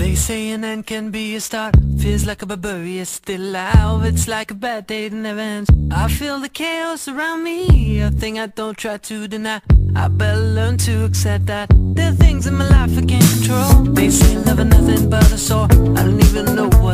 They say an end can be a start. Feels like a barbarian still alive. It's like a bad day that never ends. I feel the chaos around me A thing I don't try to deny. I better learn to accept that There are things in my life I can't control. They say love is nothing but a sore. I don't even know what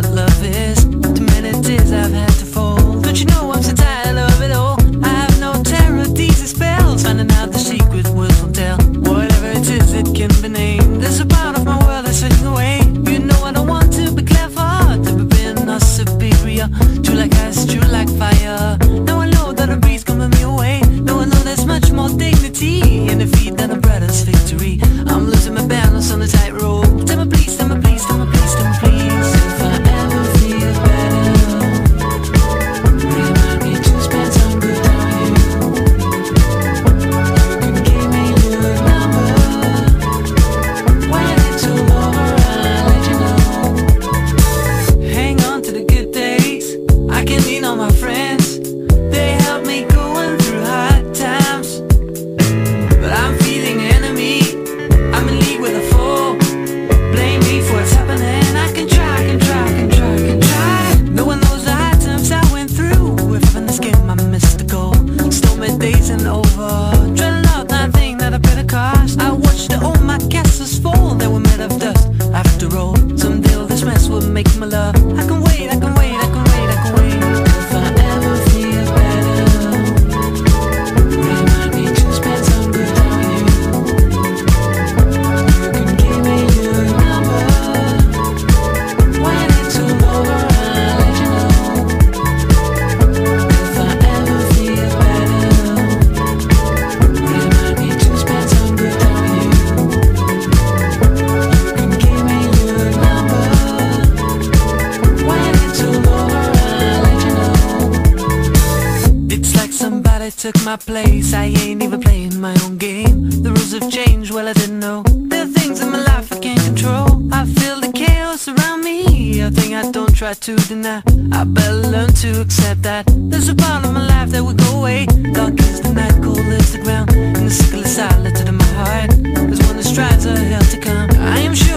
And over. Dreading out that thing that I paid a cost I watched all my castles fall They were made of dust. After all Someday all this mess will make my love took my place. I ain't even playing my own game. The rules have changed, well I didn't know. There are things in my life I can't control. I feel the chaos around me A thing I don't try to deny. I better learn to accept that There's a part of my life that will go away. Dark is the night, cold is the ground And the sickle is silent in my heart. There's one that strives a hell to come. I am sure